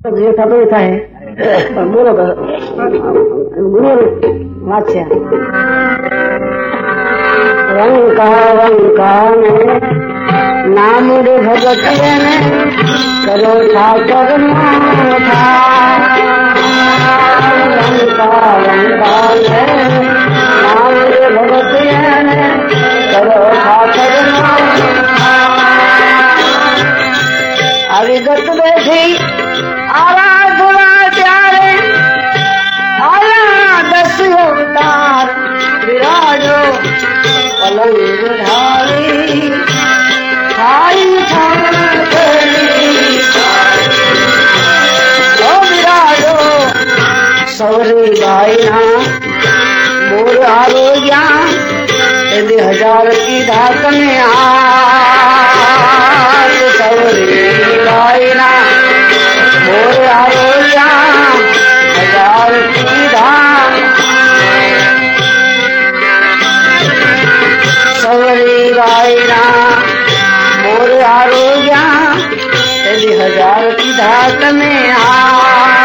જે થતું એ થાય. પણ બોલો તો ગુરુ વાંચશે રંકા રંકા નામ રે ભગત કરો ઠાકર આવી ગત બેઠી સૌરી બાઈના મોર આરોગ્યા એની હજાર કી ધાક ને આ સૌરી બાઈના મોર આરોગ્યા હજાર કી આરોગ્યા એની હજાર કી તમે આ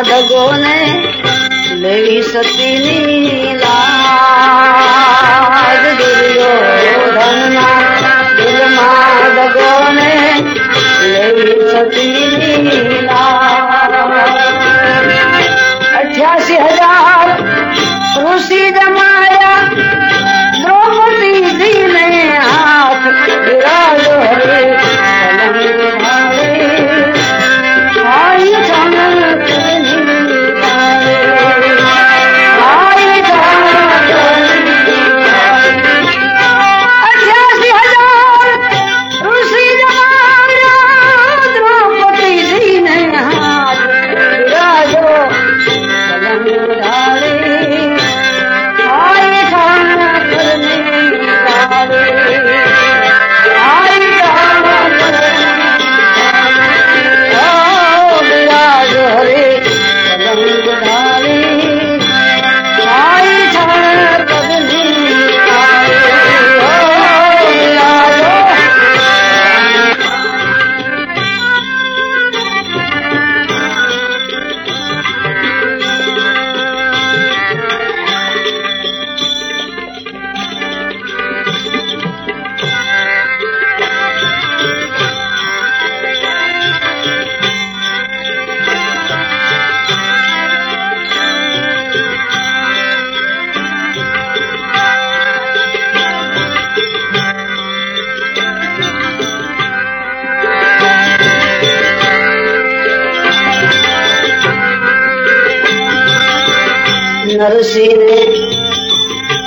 દિલમાં દગો ને લેવી સતીની લાજ. દુર્યોધનના દિલમાં દગો ને લેવી સતીની લાજ. અઠ્યાસી હજાર ઋષિ જમાયા દ્રૌપદી દીને હાથ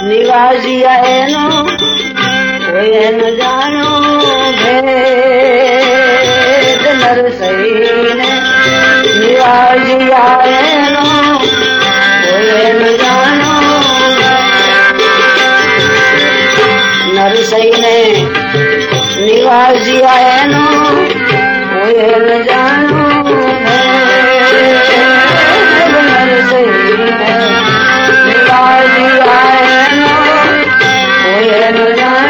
નિવાજિયા એનો એન જાણો ભેદ નરસિંહ નિવાજિયા એનો એન જાણો નરસિંહ નિવાજિયા એનો એન જાણો ભેદ I know.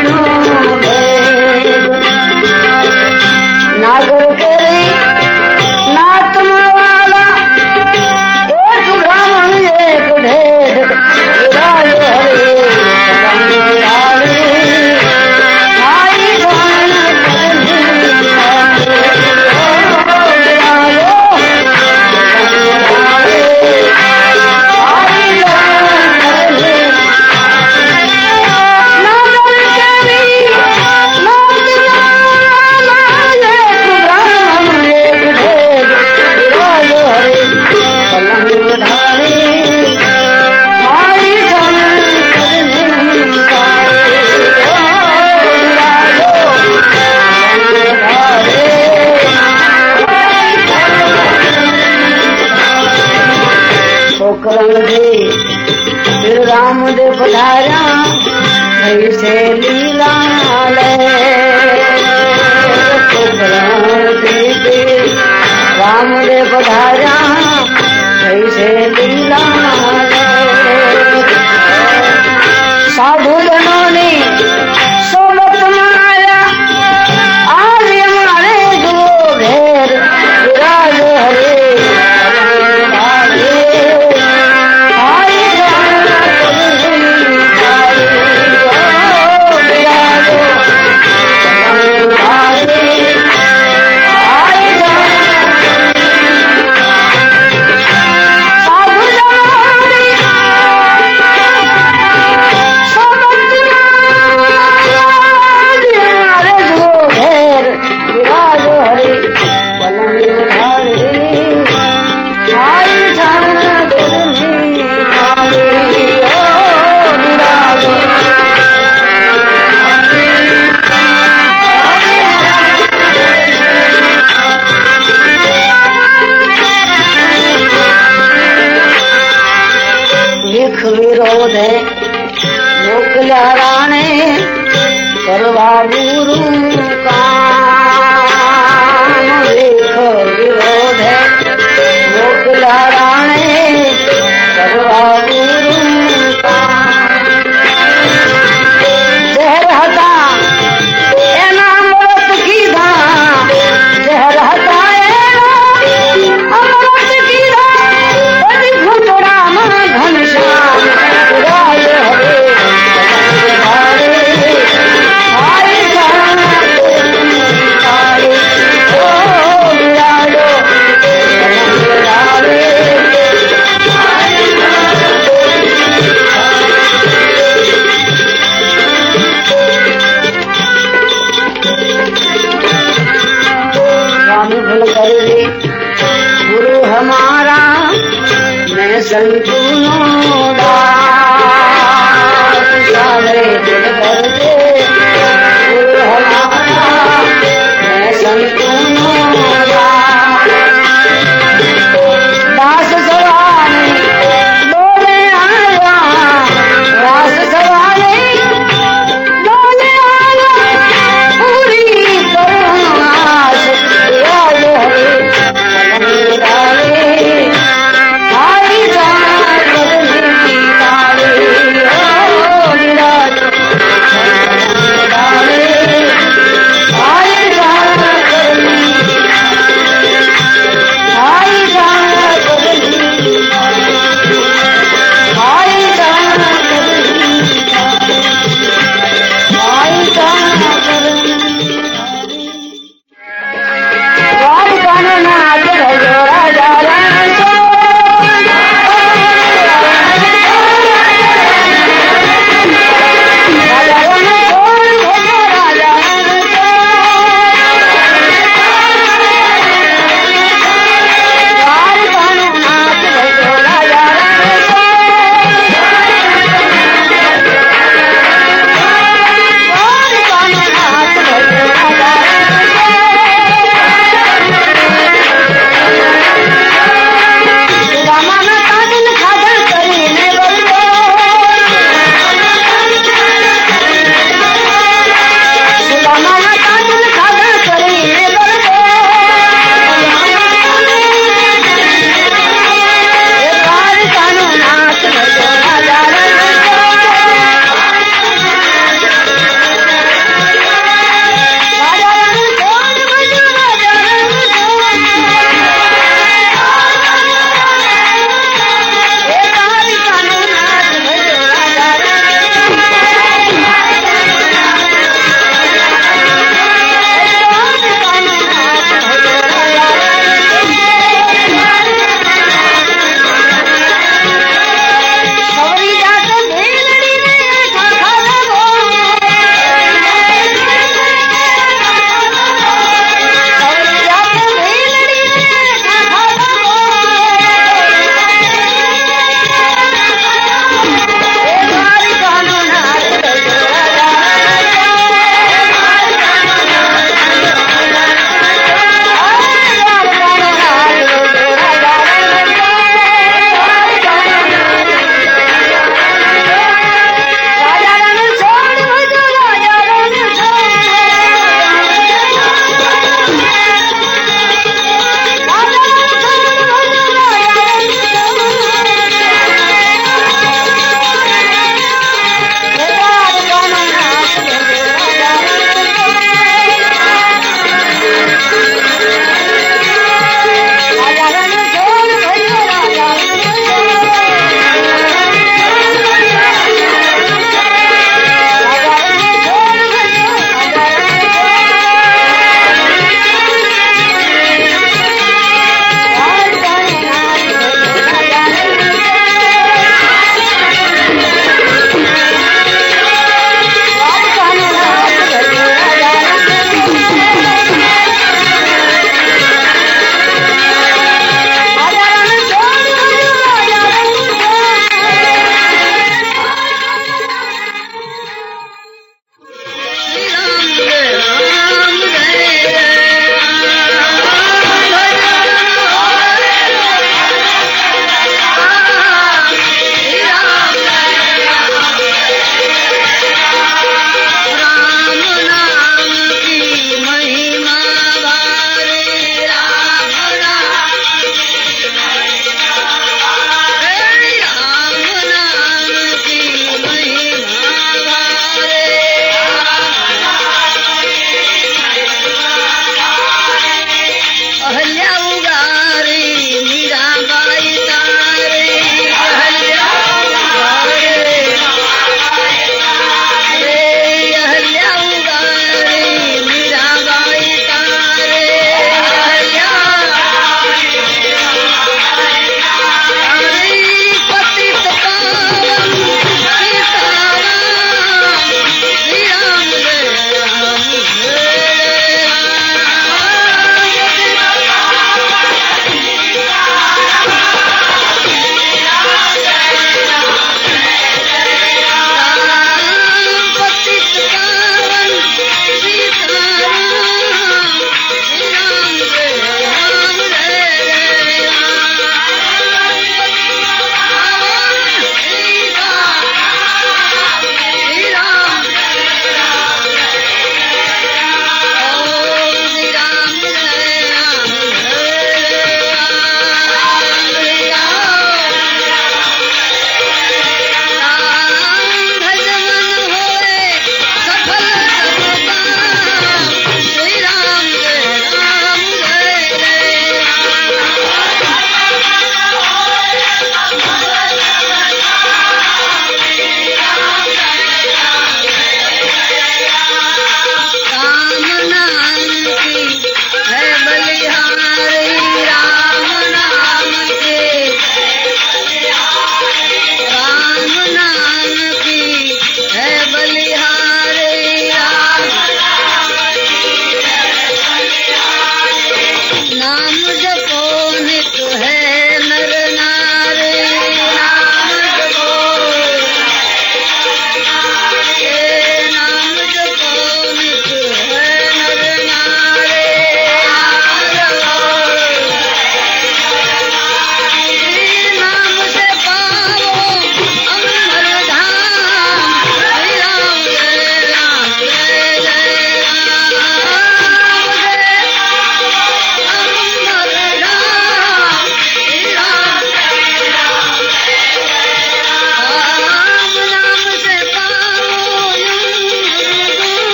વિરોધે મોકલ્યા રાણે કરવા ગુરુ मैं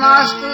Namastu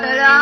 得了